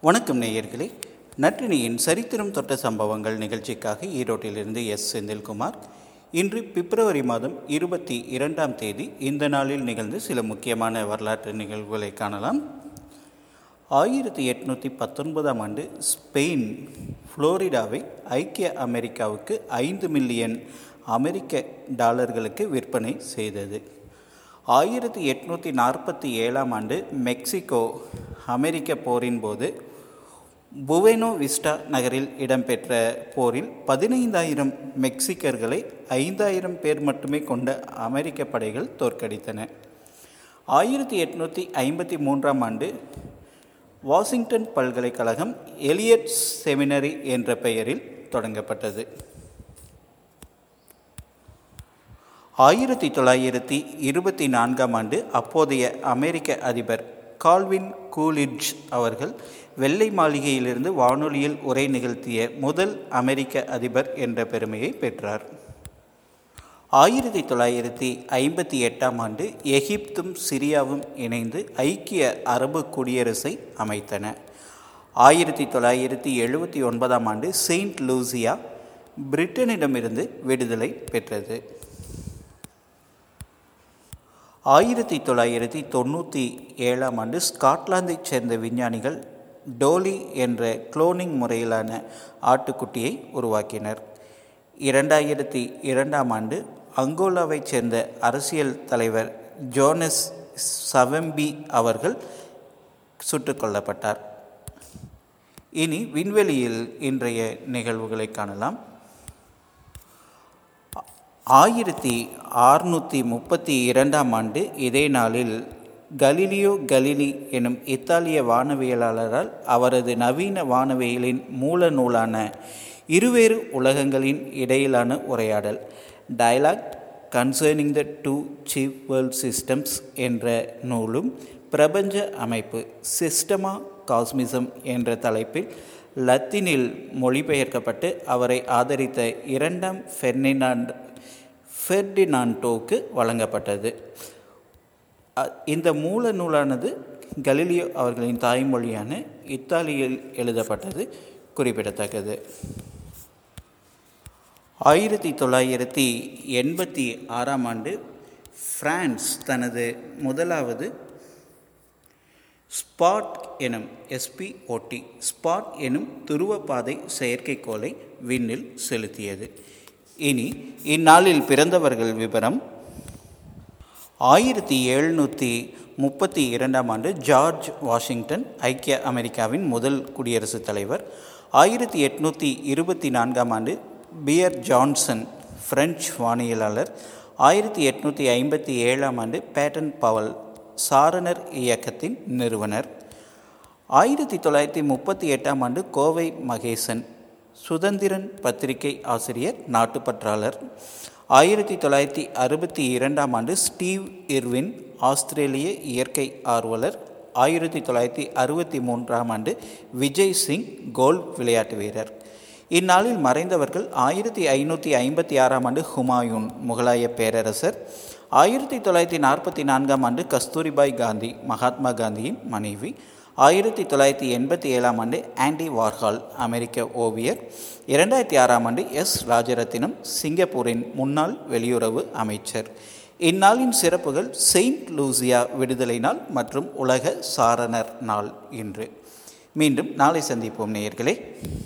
வணக்கம் நேயர்களே. நற்றினியின் சரித்திரம் தொட்ட சம்பவங்கள் நிகழ்ச்சிக்காக ஈரோட்டிலிருந்து எஸ். செந்தில்குமார். இன்று பிப்ரவரி மாதம் இருபத்தி இரண்டாம் தேதி இந்த நாளில் நிகழ்ந்து சில முக்கியமான வரலாற்று நிகழ்வுகளை காணலாம். ஆயிரத்தி எட்நூற்றி பத்தொன்பதாம் ஆண்டு ஸ்பெயின் ஃப்ளோரிடாவை ஐக்கிய அமெரிக்காவுக்கு ஐந்து மில்லியன் அமெரிக்க டாலர்களுக்கு விற்பனை செய்தது. ஆயிரத்தி எட்நூற்றி நாற்பத்தி ஏழாம் ஆண்டு மெக்சிகோ அமெரிக்க போரின் போது புவேனோ விஸ்டா நகரில் இடம்பெற்ற போரில் பதினைந்தாயிரம் மெக்சிக்கர்களை ஐந்தாயிரம் பேர் மட்டுமே கொண்ட அமெரிக்க படைகள் தோற்கடித்தன. ஆயிரத்தி எட்நூற்றி ஐம்பத்தி மூன்றாம் ஆண்டு வாஷிங்டன் பல்கலைக்கழகம் எலியட் செமினரி என்ற பெயரில் தொடங்கப்பட்டது. ஆயிரத்தி தொள்ளாயிரத்தி இருபத்தி நான்காம் ஆண்டு அப்போதைய அமெரிக்க அதிபர் கால்வின் கூலிட்ஜ் அவர்கள் வெள்ளை மாளிகையிலிருந்து வானொலியில் உரை நிகழ்த்திய முதல் அமெரிக்க அதிபர் என்ற பெருமையை பெற்றார். ஆயிரத்தி தொள்ளாயிரத்தி ஐம்பத்தி எட்டாம் ஆண்டு எகிப்தும் சிரியாவும் இணைந்து ஐக்கிய அரபு குடியரசை அமைத்தன. ஆயிரத்தி தொள்ளாயிரத்தி எழுபத்தி ஒன்பதாம் ஆண்டு செயின்ட் லூசியா பிரிட்டனிடமிருந்து விடுதலை பெற்றது. ஆயிரத்தி தொள்ளாயிரத்தி தொண்ணூற்றி ஏழாம் ஆண்டு ஸ்காட்லாந்தைச் சேர்ந்த விஞ்ஞானிகள் டோலி என்ற குளோனிங் முறையிலான ஆட்டுக்குட்டியை உருவாக்கினர். இரண்டாயிரத்தி இரண்டாம் ஆண்டு அங்கோலாவைச் சேர்ந்த அரசியல் தலைவர் ஜோனஸ் சவம்பி அவர்கள் சுட்டுக் கொல்லப்பட்டார். இனி விண்வெளியில் இன்றைய நிகழ்வுகளை காணலாம். ஆயிரத்தி அறுநூற்றி முப்பத்தி இரண்டாம் ஆண்டு இதே நாளில் கலிலியோ கலிலி எனும் இத்தாலிய வானவியலாளரால் அவரது நவீன வானவியலின் மூல நூலான இருவேறு உலகங்களின் இடையிலான உரையாடல் dialogue concerning the two chief world systems என்ற நூலும் பிரபஞ்ச அமைப்பு சிஸ்டமா காஸ்மிசம் என்ற தலைப்பில் லத்தீனில் மொழிபெயர்க்கப்பட்டு அவரை ஆதரித்த இரண்டாம் ஃபெர்னினாண்ட் ஃபெர்டினாண்டோவுக்கு வழங்கப்பட்டது. இந்த மூல நூலானது கலிலியோ அவர்களின் தாய்மொழியான இத்தாலியில் எழுதப்பட்டது குறிப்பிடத்தக்கது. ஆயிரத்தி தொள்ளாயிரத்தி எண்பத்தி ஆறாம் ஆண்டு பிரான்ஸ் தனது முதலாவது ஸ்பாட் எனும் எஸ்பிஓடி ஸ்பாட் எனும் துருவப்பாதை செயற்கைக்கோளை விண்ணில் செலுத்தியது. இனி இந்நாளில் பிறந்தவர்கள் விவரம் ஆயிரத்தி எழுநூற்றி முப்பத்தி இரண்டாம் ஆண்டு ஜார்ஜ் வாஷிங்டன் ஐக்கிய அமெரிக்காவின் முதல் குடியரசுத் தலைவர். ஆயிரத்தி எட்நூற்றி இருபத்தி நான்காம் ஆண்டு பியர் ஜான்சன் பிரெஞ்சு வானியலாளர். ஆயிரத்தி எட்நூற்றி ஐம்பத்தி ஏழாம் ஆண்டு பேட்டன் பவல் சாரணர் இயக்கத்தின் நிறுவனர். ஆயிரத்தி தொள்ளாயிரத்தி முப்பத்தி எட்டாம் ஆண்டு கோவை மகேசன் சுதந்திரன் பத்திரிகை ஆசிரியர் நாட்டுப்பற்றாளர். ஆயிரத்தி தொள்ளாயிரத்தி அறுபத்தி இரண்டாம் ஆண்டு ஸ்டீவ் இர்வின் ஆஸ்திரேலிய இயற்கை ஆர்வலர். ஆயிரத்தி தொள்ளாயிரத்தி அறுபத்தி மூன்றாம் ஆண்டு விஜய் சிங் கோல் விளையாட்டு வீரர். இந்நாளில் மறைந்தவர்கள் ஆயிரத்தி ஐநூற்றி ஐம்பத்தி ஆறாம் ஆண்டு ஹுமாயூன் முகலாய பேரரசர். ஆயிரத்தி தொள்ளாயிரத்தி நாற்பத்தி நான்காம் ஆண்டு கஸ்தூரிபாய் காந்தி மகாத்மா காந்தியின் மனைவி. ஆயிரத்தி தொள்ளாயிரத்தி எண்பத்தி ஏழாம் ஆண்டு ஆண்டி வார்ஹால் அமெரிக்க ஓவியர். இரண்டாயிரத்தி ஆறாம் ஆண்டு எஸ். ராஜரத்தினம் சிங்கப்பூரின் முன்னாள் வெளியுறவு அமைச்சர். இந்நாளின் சிறப்புகள் செயின்ட் லூசியா விடுதலை நாள் மற்றும் உலக சாரணர் நாள் இன்று. மீண்டும் நாளை சந்திப்போம் நேயர்களே.